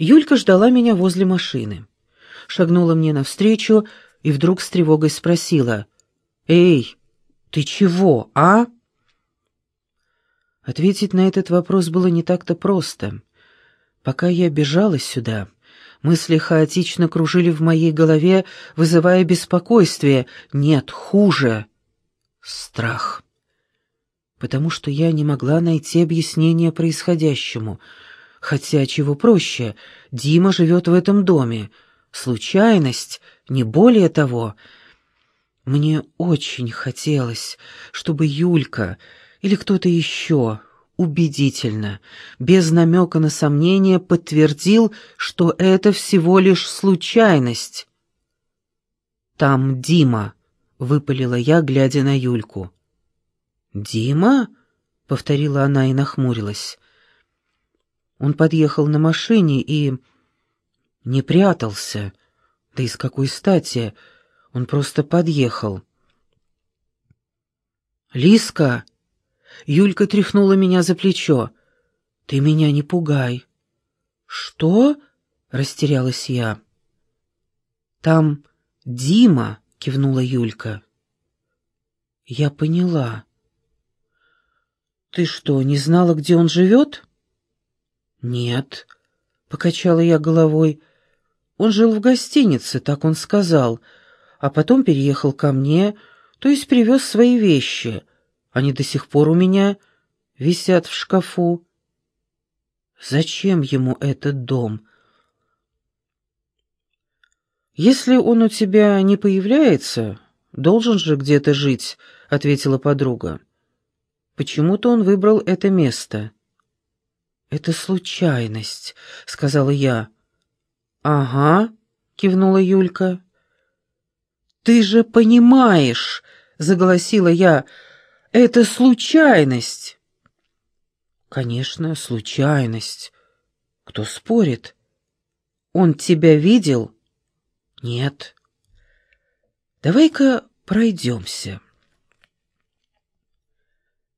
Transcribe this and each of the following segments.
Юлька ждала меня возле машины. Шагнула мне навстречу и вдруг с тревогой спросила. «Эй, ты чего, а?» Ответить на этот вопрос было не так-то просто. Пока я бежала сюда, мысли хаотично кружили в моей голове, вызывая беспокойствие. Нет, хуже. Страх. Потому что я не могла найти объяснение происходящему — Хотя, чего проще, Дима живет в этом доме. Случайность, не более того. Мне очень хотелось, чтобы Юлька или кто-то еще убедительно, без намека на сомнение, подтвердил, что это всего лишь случайность. «Там Дима», — выпалила я, глядя на Юльку. «Дима?» — повторила она и нахмурилась. Он подъехал на машине и... не прятался. Да и с какой стати? Он просто подъехал. «Лиска!» Юлька тряхнула меня за плечо. «Ты меня не пугай». «Что?» — растерялась я. «Там Дима!» — кивнула Юлька. «Я поняла». «Ты что, не знала, где он живет?» «Нет», — покачала я головой. «Он жил в гостинице, так он сказал, а потом переехал ко мне, то есть привез свои вещи. Они до сих пор у меня висят в шкафу. Зачем ему этот дом?» «Если он у тебя не появляется, должен же где-то жить», — ответила подруга. «Почему-то он выбрал это место». «Это случайность», — сказала я. «Ага», — кивнула Юлька. «Ты же понимаешь», — заголосила я, — «это случайность». «Конечно, случайность. Кто спорит? Он тебя видел?» «Нет». «Давай-ка пройдемся».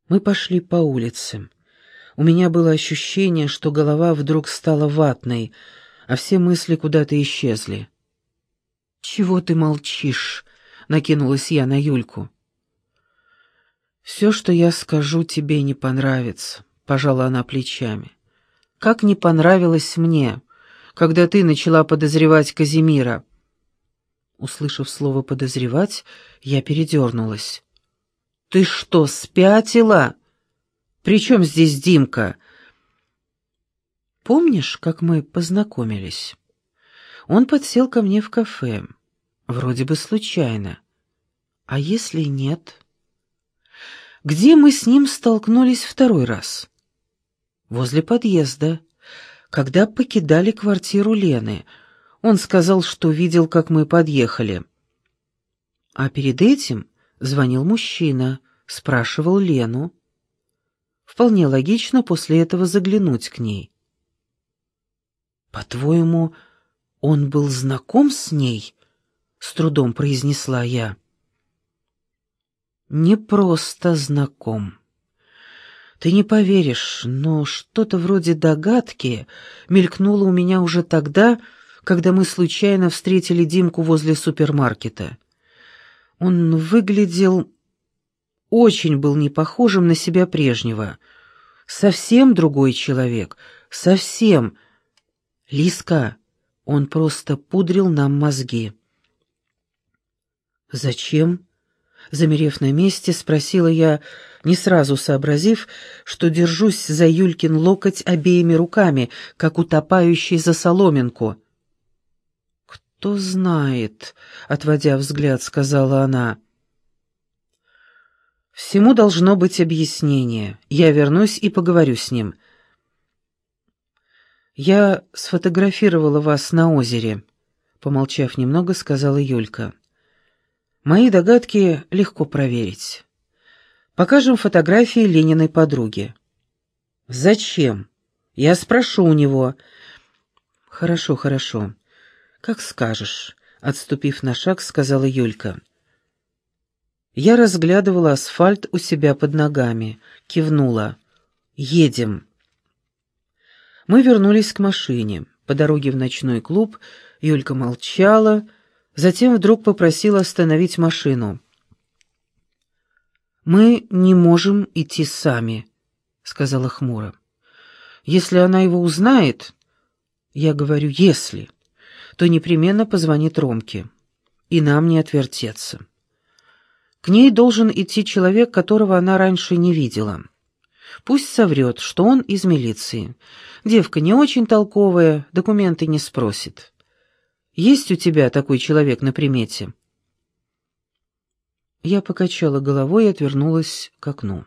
Мы пошли по улицам. У меня было ощущение, что голова вдруг стала ватной, а все мысли куда-то исчезли. «Чего ты молчишь?» — накинулась я на Юльку. «Все, что я скажу, тебе не понравится», — пожала она плечами. «Как не понравилось мне, когда ты начала подозревать Казимира?» Услышав слово «подозревать», я передернулась. «Ты что, спятила?» «При чем здесь Димка?» «Помнишь, как мы познакомились?» Он подсел ко мне в кафе. Вроде бы случайно. А если нет? Где мы с ним столкнулись второй раз? Возле подъезда. Когда покидали квартиру Лены. Он сказал, что видел, как мы подъехали. А перед этим звонил мужчина, спрашивал Лену. Вполне логично после этого заглянуть к ней. «По-твоему, он был знаком с ней?» — с трудом произнесла я. «Не просто знаком. Ты не поверишь, но что-то вроде догадки мелькнуло у меня уже тогда, когда мы случайно встретили Димку возле супермаркета. Он выглядел очень был не похожим на себя прежнего. Совсем другой человек, совсем. Лиска, он просто пудрил нам мозги. «Зачем?» Замерев на месте, спросила я, не сразу сообразив, что держусь за Юлькин локоть обеими руками, как утопающий за соломинку. «Кто знает», — отводя взгляд, сказала она, — Всему должно быть объяснение. Я вернусь и поговорю с ним. Я сфотографировала вас на озере, помолчав немного, сказала Юлька. Мои догадки легко проверить. Покажем фотографии Лениной подруги. Зачем? Я спрошу у него. Хорошо, хорошо. Как скажешь, отступив на шаг, сказала Юлька. Я разглядывала асфальт у себя под ногами, кивнула. «Едем». Мы вернулись к машине. По дороге в ночной клуб Юлька молчала, затем вдруг попросила остановить машину. «Мы не можем идти сами», — сказала хмуро. «Если она его узнает...» Я говорю «если», то непременно позвонит Ромке, и нам не отвертеться. К ней должен идти человек, которого она раньше не видела. Пусть соврет, что он из милиции. Девка не очень толковая, документы не спросит. Есть у тебя такой человек на примете?» Я покачала головой и отвернулась к окну.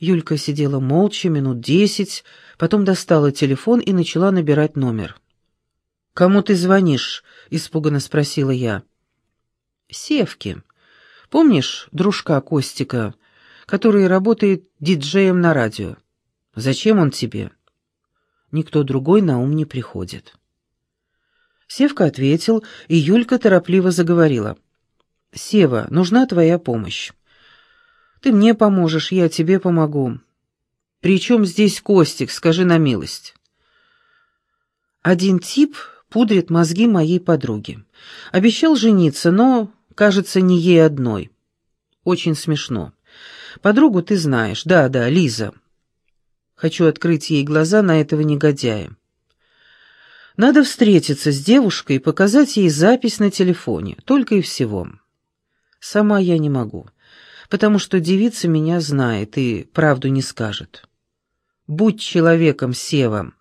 Юлька сидела молча минут десять, потом достала телефон и начала набирать номер. «Кому ты звонишь?» — испуганно спросила я. «Севке. Помнишь дружка Костика, который работает диджеем на радио? Зачем он тебе?» Никто другой на ум не приходит. Севка ответил, и Юлька торопливо заговорила. «Сева, нужна твоя помощь. Ты мне поможешь, я тебе помогу. Причем здесь Костик, скажи на милость?» Один тип пудрит мозги моей подруги. Обещал жениться, но, кажется, не ей одной. Очень смешно. Подругу ты знаешь, да-да, Лиза. Хочу открыть ей глаза на этого негодяя. Надо встретиться с девушкой и показать ей запись на телефоне, только и всего. Сама я не могу, потому что девица меня знает и правду не скажет. Будь человеком, Сева.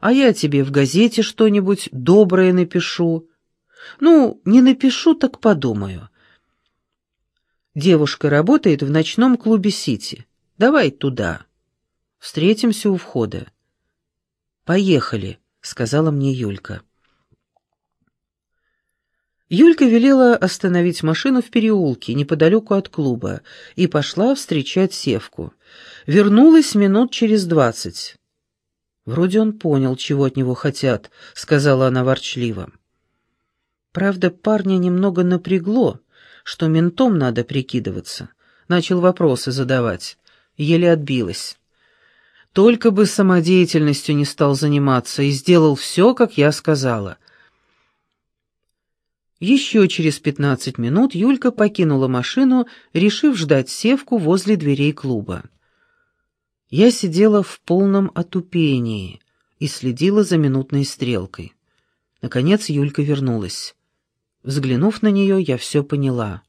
А я тебе в газете что-нибудь доброе напишу. Ну, не напишу, так подумаю. Девушка работает в ночном клубе «Сити». Давай туда. Встретимся у входа. Поехали, сказала мне Юлька. Юлька велела остановить машину в переулке, неподалеку от клуба, и пошла встречать Севку. Вернулась минут через двадцать. «Вроде он понял, чего от него хотят», — сказала она ворчливо. Правда, парня немного напрягло, что ментом надо прикидываться. Начал вопросы задавать. Еле отбилась. Только бы самодеятельностью не стал заниматься и сделал все, как я сказала. Еще через пятнадцать минут Юлька покинула машину, решив ждать Севку возле дверей клуба. Я сидела в полном отупении и следила за минутной стрелкой. Наконец Юлька вернулась. Взглянув на нее, я все поняла.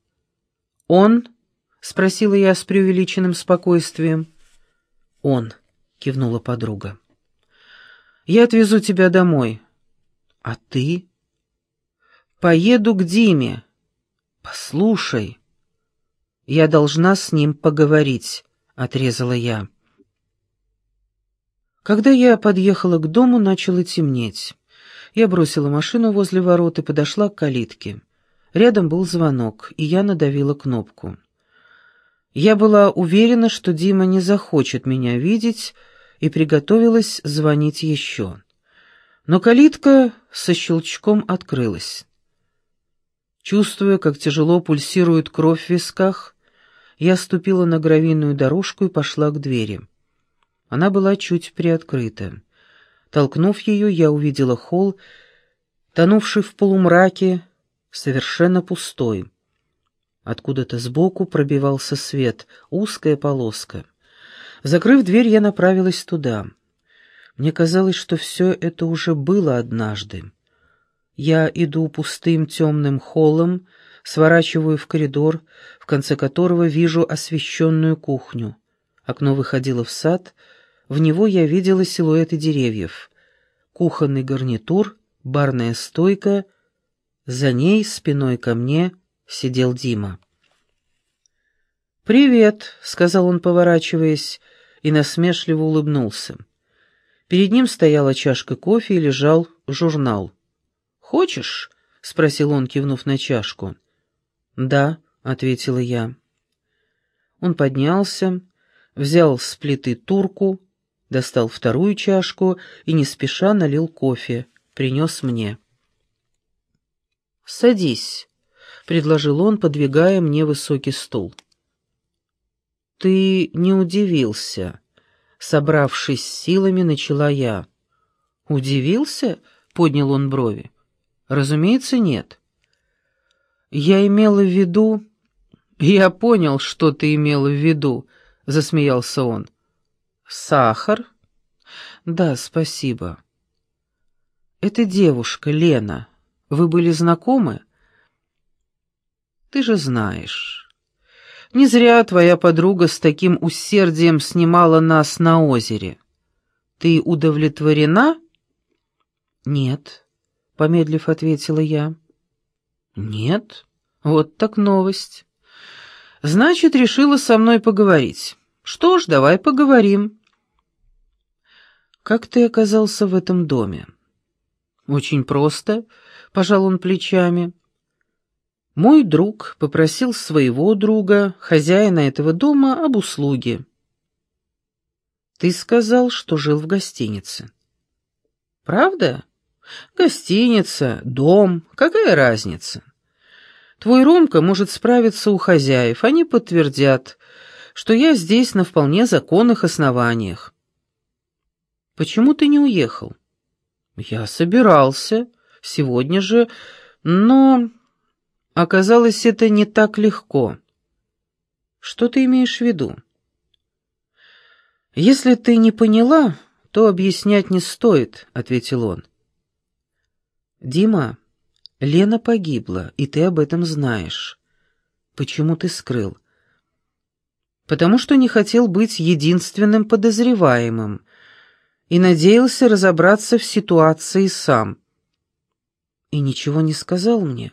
«Он?» — спросила я с преувеличенным спокойствием. «Он», — кивнула подруга. «Я отвезу тебя домой». «А ты?» «Поеду к Диме». «Послушай». «Я должна с ним поговорить», — отрезала я. Когда я подъехала к дому, начало темнеть. Я бросила машину возле ворот и подошла к калитке. Рядом был звонок, и я надавила кнопку. Я была уверена, что Дима не захочет меня видеть, и приготовилась звонить еще. Но калитка со щелчком открылась. Чувствуя, как тяжело пульсирует кровь в висках, я ступила на гравийную дорожку и пошла к двери. Она была чуть приоткрыта. Толкнув ее, я увидела холл, тонувший в полумраке, совершенно пустой. Откуда-то сбоку пробивался свет, узкая полоска. Закрыв дверь, я направилась туда. Мне казалось, что все это уже было однажды. Я иду пустым темным холлом, сворачиваю в коридор, в конце которого вижу освещенную кухню. Окно выходило в сад, в него я видела силуэты деревьев. Кухонный гарнитур, барная стойка, за ней, спиной ко мне, сидел Дима. «Привет», — сказал он, поворачиваясь, и насмешливо улыбнулся. Перед ним стояла чашка кофе и лежал журнал. «Хочешь?» — спросил он, кивнув на чашку. «Да», — ответила я. Он поднялся, взял с плиты турку, достал вторую чашку и не спеша налил кофе, принес мне. «Садись», — предложил он, подвигая мне высокий стул. «Ты не удивился», — собравшись силами, начала я. Удивился? Поднял он брови. Разумеется, нет. Я имела в виду... Я понял, что ты имела в виду, засмеялся он. Сахар? Да, спасибо. Это девушка, Лена. Вы были знакомы? Ты же знаешь. Не зря твоя подруга с таким усердием снимала нас на озере. Ты удовлетворена? Нет, помедлив ответила я. Нет? Вот так новость. Значит, решила со мной поговорить. Что ж, давай поговорим. Как ты оказался в этом доме? Очень просто, пожал он плечами. Мой друг попросил своего друга, хозяина этого дома, об услуге. Ты сказал, что жил в гостинице. Правда? Гостиница, дом, какая разница? Твой Ромка может справиться у хозяев, они подтвердят, что я здесь на вполне законных основаниях. Почему ты не уехал? Я собирался, сегодня же, но... Оказалось, это не так легко. Что ты имеешь в виду? Если ты не поняла, то объяснять не стоит, ответил он. Дима, Лена погибла, и ты об этом знаешь. Почему ты скрыл? Потому что не хотел быть единственным подозреваемым и надеялся разобраться в ситуации сам. И ничего не сказал мне.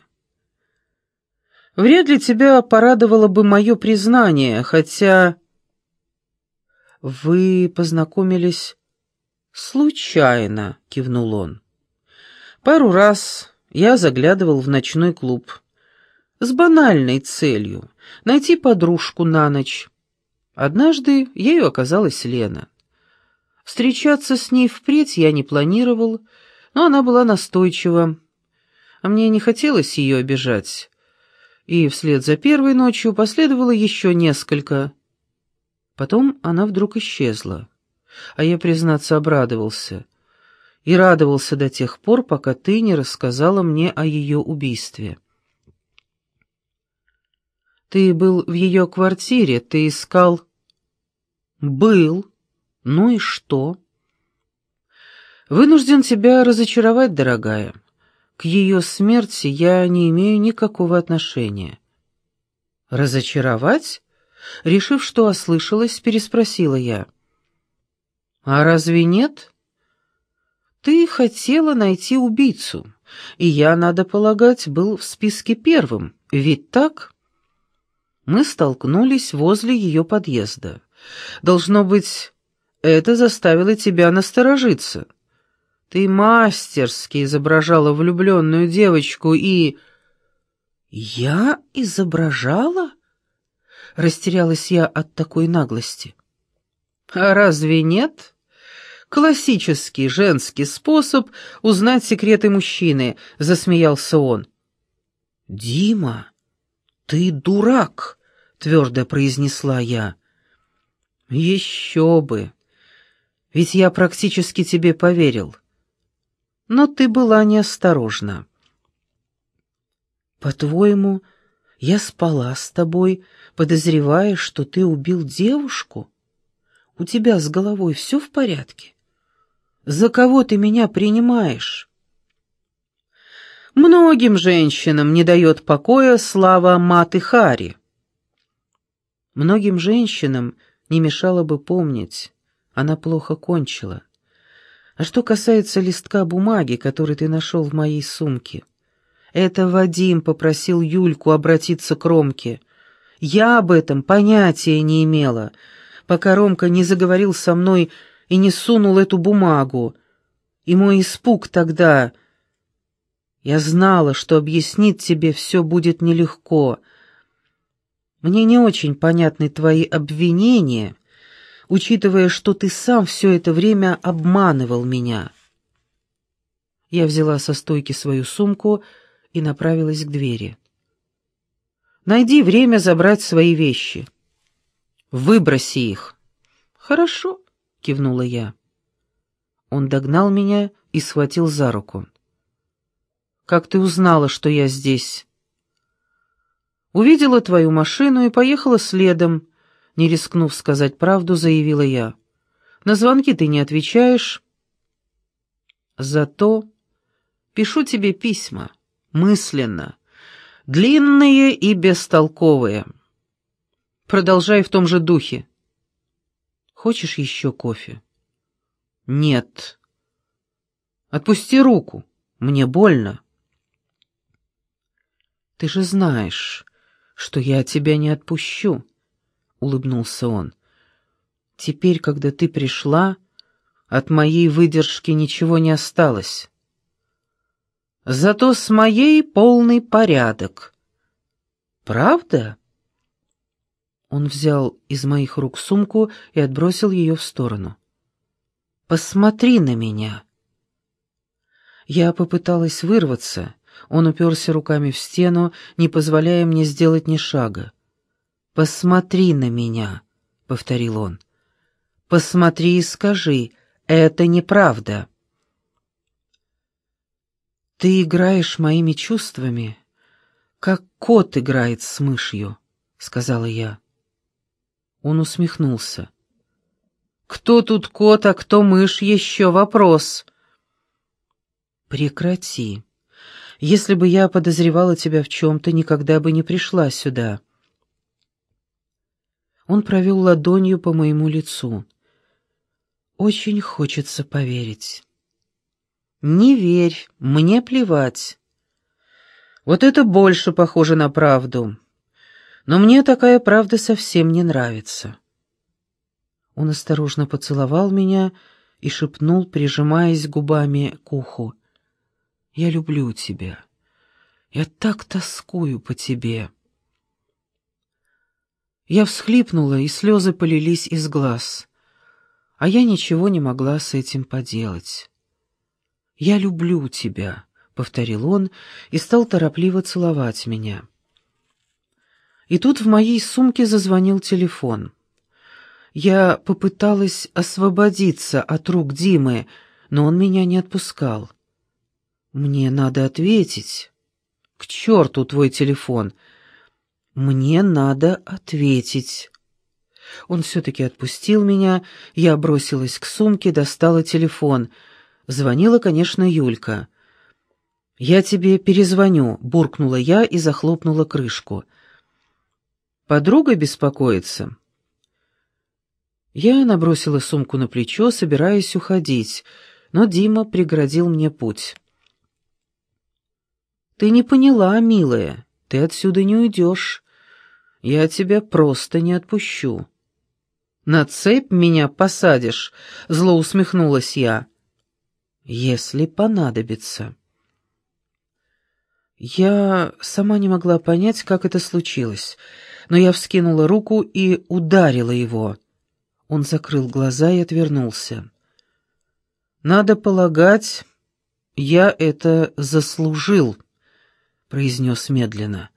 Вряд ли тебя порадовало бы мое признание, хотя... Вы познакомились случайно, кивнул он. Пару раз я заглядывал в ночной клуб с банальной целью — найти подружку на ночь. Однажды ею оказалась Лена. Встречаться с ней впредь я не планировал, но она была настойчива, а мне не хотелось ее обижать и вслед за первой ночью последовало еще несколько. Потом она вдруг исчезла, а я, признаться, обрадовался. И радовался до тех пор, пока ты не рассказала мне о ее убийстве. Ты был в ее квартире, ты искал... Был. Ну и что? Вынужден тебя разочаровать, дорогая. К ее смерти я не имею никакого отношения. Разочаровать? Решив, что ослышалась, переспросила я. А разве нет? Ты хотела найти убийцу, и я, надо полагать, был в списке первым, ведь так? Мы столкнулись возле ее подъезда. Должно быть, это заставило тебя насторожиться. Ты мастерски изображала влюбленную девочку и... Я изображала? Растерялась я от такой наглости. А разве нет? Классический женский способ узнать секреты мужчины, засмеялся он. Дима, ты дурак, твердо произнесла я. Еще бы. Ведь я практически тебе поверил но ты была неосторожна. По-твоему, я спала с тобой, подозревая, что ты убил девушку? У тебя с головой все в порядке? За кого ты меня принимаешь? Многим женщинам не дает покоя слава Маты Хари. Многим женщинам не мешало бы помнить, она плохо кончила. А что касается листка бумаги, который ты нашел в моей сумке, это Вадим попросил Юльку обратиться к Ромке. Я об этом понятия не имела, пока Ромка не заговорил со мной и не сунул эту бумагу. И мой испуг тогда... Я знала, что объяснить тебе все будет нелегко. Мне не очень понятны твои обвинения, учитывая, что ты сам все это время обманывал меня. Я взяла со стойки свою сумку и направилась к двери. Найди время забрать свои вещи. Выброси их. Хорошо, кивнула я. Он догнал меня и схватил за руку. «Как ты узнала, что я здесь?» «Увидела твою машину и поехала следом», — не рискнув сказать правду, заявила я. «На звонки ты не отвечаешь». «Зато пишу тебе письма, мысленно, длинные и бестолковые. Продолжай в том же духе. Хочешь еще кофе?» «Нет». «Отпусти руку, мне больно». «Ты же знаешь, что я тебя не отпущу», — улыбнулся он. «Теперь, когда ты пришла, от моей выдержки ничего не осталось. Зато с моей полный порядок». «Правда?» Он взял из моих рук сумку и отбросил ее в сторону. «Посмотри на меня!» Я попыталась вырваться, он уперся руками в стену, не позволяя мне сделать ни шага. «Посмотри на меня», — повторил он. «Посмотри и скажи, это неправда». «Ты играешь моими чувствами, как кот играет с мышью», — сказала я. Он усмехнулся. «Кто тут кот, а кто мышь, еще вопрос». «Прекрати. Если бы я подозревала тебя в чем-то, никогда бы не пришла сюда». Он провел ладонью по моему лицу. «Очень хочется поверить». «Не верь, мне плевать». «Вот это больше похоже на правду. Но мне такая правда совсем не нравится». Он осторожно поцеловал меня и шепнул, прижимаясь губами к уху. «Я люблю тебя. Я так тоскую по тебе». Я всхлипнула, и слезы полились из глаз, а я ничего не могла с этим поделать. «Я люблю тебя», — повторил он и стал торопливо целовать меня. И тут в моей сумке зазвонил телефон. Я попыталась освободиться от рук Димы, но он меня не отпускал. «Мне надо ответить». «К черту твой телефон!» «Мне надо ответить». Он все-таки отпустил меня, я бросилась к сумке, достала телефон. Звонила, конечно, Юлька. «Я тебе перезвоню», — буркнула я и захлопнула крышку. «Подруга беспокоится?» Я набросила сумку на плечо, собираясь уходить, но Дима преградил мне путь. «Ты не поняла, милая, ты отсюда не уйдешь. Я тебя просто не отпущу». «На цепь меня посадишь», — зло усмехнулась я. «Если понадобится». Я сама не могла понять, как это случилось, но я вскинула руку и ударила его. Он закрыл глаза и отвернулся. «Надо полагать, я это заслужил», — произнес медленно.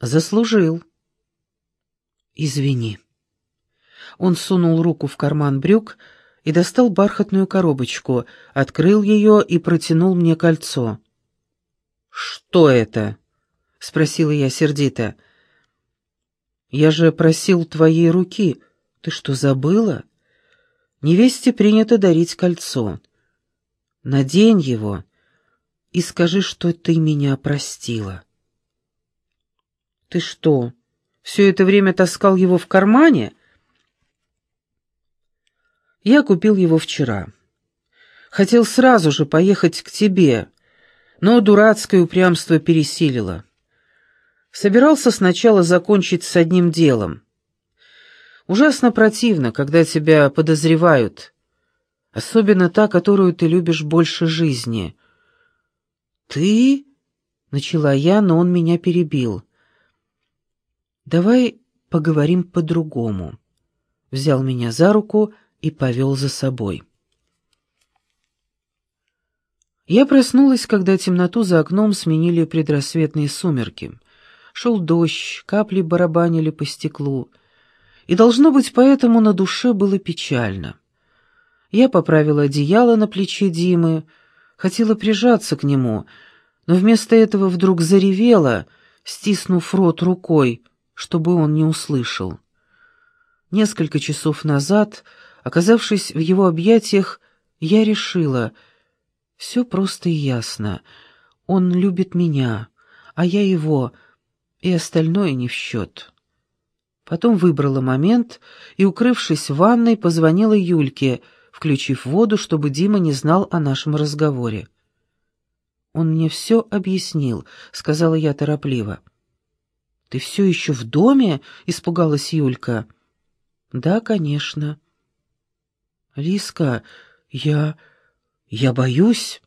«Заслужил». «Извини». Он сунул руку в карман брюк и достал бархатную коробочку, открыл ее и протянул мне кольцо. «Что это?» — спросила я сердито. «Я же просил твоей руки. Ты что, забыла? Невесте принято дарить кольцо. Надень его и скажи, что ты меня простила». «Ты что, все это время таскал его в кармане?» «Я купил его вчера. Хотел сразу же поехать к тебе, но дурацкое упрямство пересилило». Собирался сначала закончить с одним делом. Ужасно противно, когда тебя подозревают, особенно та, которую ты любишь больше жизни. «Ты?» — начала я, но он меня перебил. «Давай поговорим по-другому». Взял меня за руку и повел за собой. Я проснулась, когда темноту за окном сменили предрассветные сумерки. Шел дождь, капли барабанили по стеклу. И, должно быть, поэтому на душе было печально. Я поправила одеяло на плече Димы, хотела прижаться к нему, но вместо этого вдруг заревела, стиснув рот рукой, чтобы он не услышал. Несколько часов назад, оказавшись в его объятиях, я решила, все просто и ясно. Он любит меня, а я его, и остальное не в счет. Потом выбрала момент и, укрывшись в ванной, позвонила Юльке — включив воду, чтобы Дима не знал о нашем разговоре. «Он мне все объяснил», — сказала я торопливо. «Ты все еще в доме?» — испугалась Юлька. «Да, конечно». «Лиска, я... я боюсь».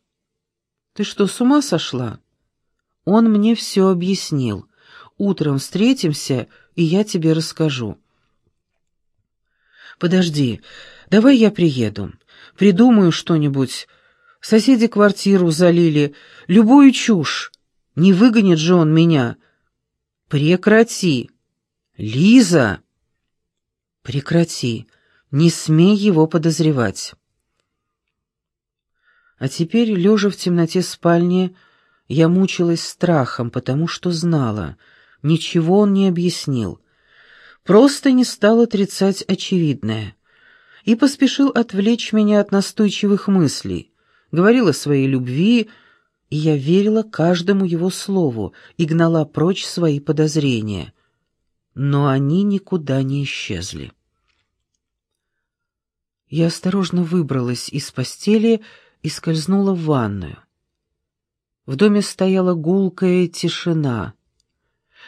«Ты что, с ума сошла?» «Он мне все объяснил. Утром встретимся, и я тебе расскажу». «Подожди, давай я приеду. Придумаю что-нибудь. Соседи квартиру залили. Любую чушь. Не выгонит же он меня». «Прекрати!» «Лиза!» «Прекрати. Не смей его подозревать». А теперь, лежа в темноте спальни, я мучилась страхом, потому что знала, ничего он не объяснил просто не стал отрицать очевидное и поспешил отвлечь меня от настойчивых мыслей, говорил о своей любви, и я верила каждому его слову и гнала прочь свои подозрения. Но они никуда не исчезли. Я осторожно выбралась из постели и скользнула в ванную. В доме стояла гулкая тишина,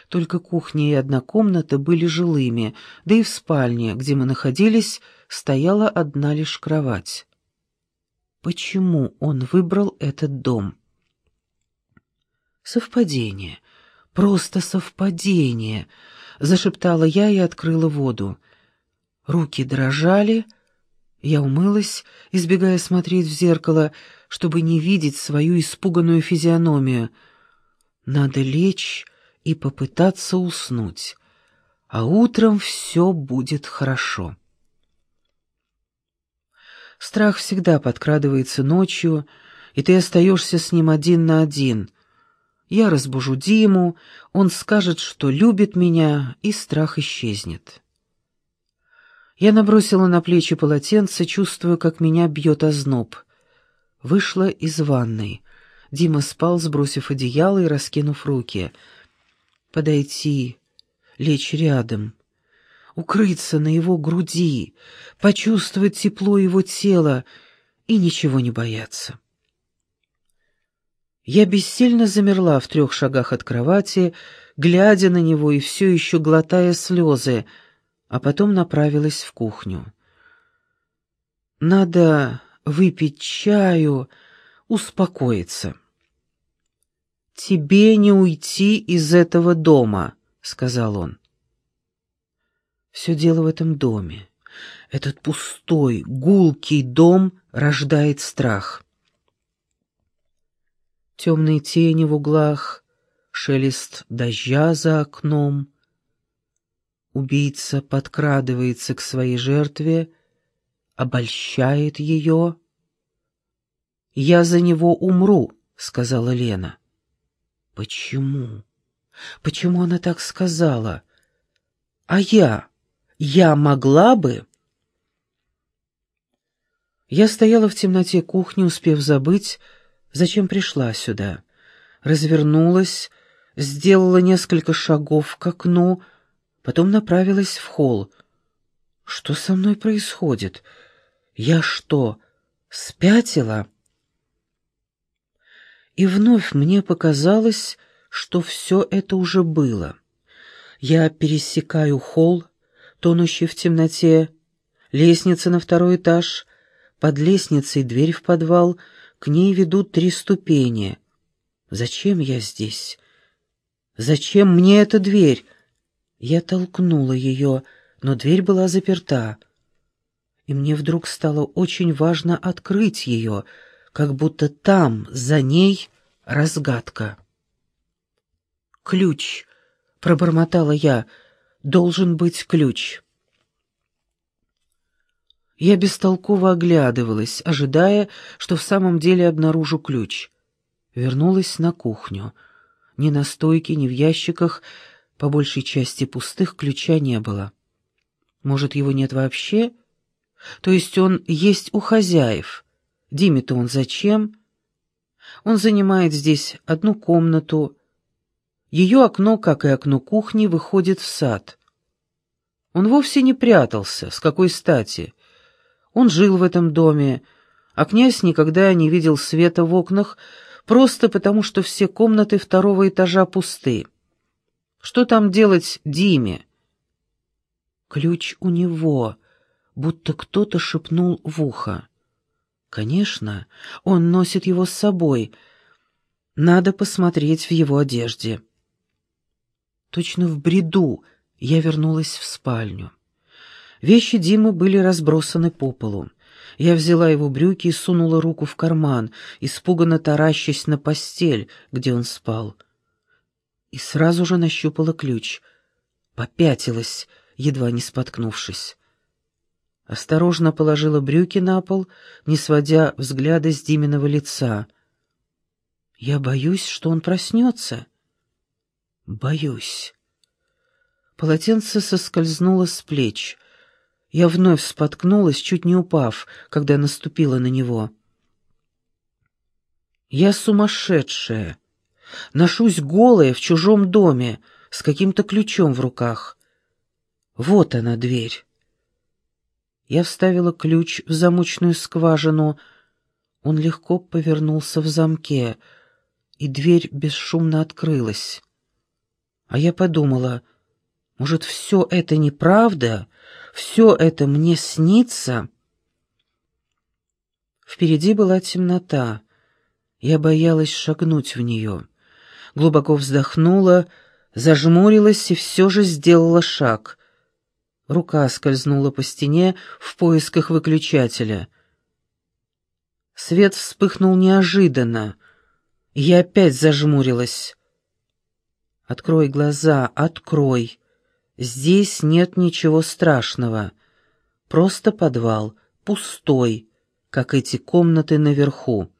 только кухня и одна комната были жилыми, да и в спальне, где мы находились, стояла одна лишь кровать. Почему он выбрал этот дом? Совпадение. Просто совпадение, зашептала я и открыла воду. Руки дрожали, я умылась, избегая смотреть в зеркало, чтобы не видеть свою испуганную физиономию. Надо лечь и попытаться уснуть, а утром все будет хорошо. Страх всегда подкрадывается ночью, и ты остаешься с ним один на один. Я разбужу Диму, он скажет, что любит меня, и страх исчезнет. Я набросила на плечи полотенце, чувствуя, как меня бьет озноб. Вышла из ванной. Дима спал, сбросив одеяло и раскинув руки — подойти, лечь рядом, укрыться на его груди, почувствовать тепло его тела и ничего не бояться. Я бессильно замерла в трех шагах от кровати, глядя на него и все еще глотая слезы, а потом направилась в кухню. Надо выпить чаю, успокоиться. «Тебе не уйти из этого дома», — сказал он. Все дело в этом доме. Этот пустой, гулкий дом рождает страх. Темные тени в углах, шелест дождя за окном. Убийца подкрадывается к своей жертве, обольщает ее. «Я за него умру», — сказала Лена. Почему? Почему она так сказала? А я? Я могла бы? Я стояла в темноте кухни, успев забыть, зачем пришла сюда. Развернулась, сделала несколько шагов к окну, потом направилась в холл. Что со мной происходит? Я что, спятила? И вновь мне показалось, что все это уже было. Я пересекаю холл, тонущий в темноте, лестница на второй этаж, под лестницей дверь в подвал, к ней ведут три ступени. Зачем я здесь? Зачем мне эта дверь? Я толкнула ее, но дверь была заперта. И мне вдруг стало очень важно открыть ее — как будто там, за ней, разгадка. «Ключ», — пробормотала я, — «должен быть ключ». Я бестолково оглядывалась, ожидая, что в самом деле обнаружу ключ. Вернулась на кухню. Ни на стойке, ни в ящиках, по большей части пустых, ключа не было. Может, его нет вообще? То есть он есть у хозяев. Диме-то он зачем? Он занимает здесь одну комнату. Ее окно, как и окно кухни, выходит в сад. Он вовсе не прятался, с какой стати. Он жил в этом доме, а князь никогда не видел света в окнах, просто потому что все комнаты второго этажа пусты. Что там делать Диме? Ключ у него, будто кто-то шепнул в ухо. Конечно, он носит его с собой. Надо посмотреть в его одежде. Точно в бреду я вернулась в спальню. Вещи Димы были разбросаны по полу. Я взяла его брюки и сунула руку в карман, испуганно таращась на постель, где он спал. И сразу же нащупала ключ. Попятилась, едва не споткнувшись. Осторожно положила брюки на пол, не сводя взгляда с Диминого лица. Я боюсь, что он проснется. Боюсь. Полотенце соскользнуло с плеч. Я вновь споткнулась, чуть не упав, когда наступила на него. Я сумасшедшая. Ношусь голая в чужом доме, с каким-то ключом в руках. Вот она, дверь. Я вставила ключ в замочную скважину. Он легко повернулся в замке, и дверь бесшумно открылась. А я подумала, может, все это неправда? Все это мне снится? Впереди была темнота. Я боялась шагнуть в нее. Глубоко вздохнула, зажмурилась и все же сделала шаг. Рука скользнула по стене в поисках выключателя. Свет вспыхнул неожиданно. Я опять зажмурилась. «Открой глаза, открой!» Здесь нет ничего страшного. Просто подвал, пустой, как эти комнаты наверху.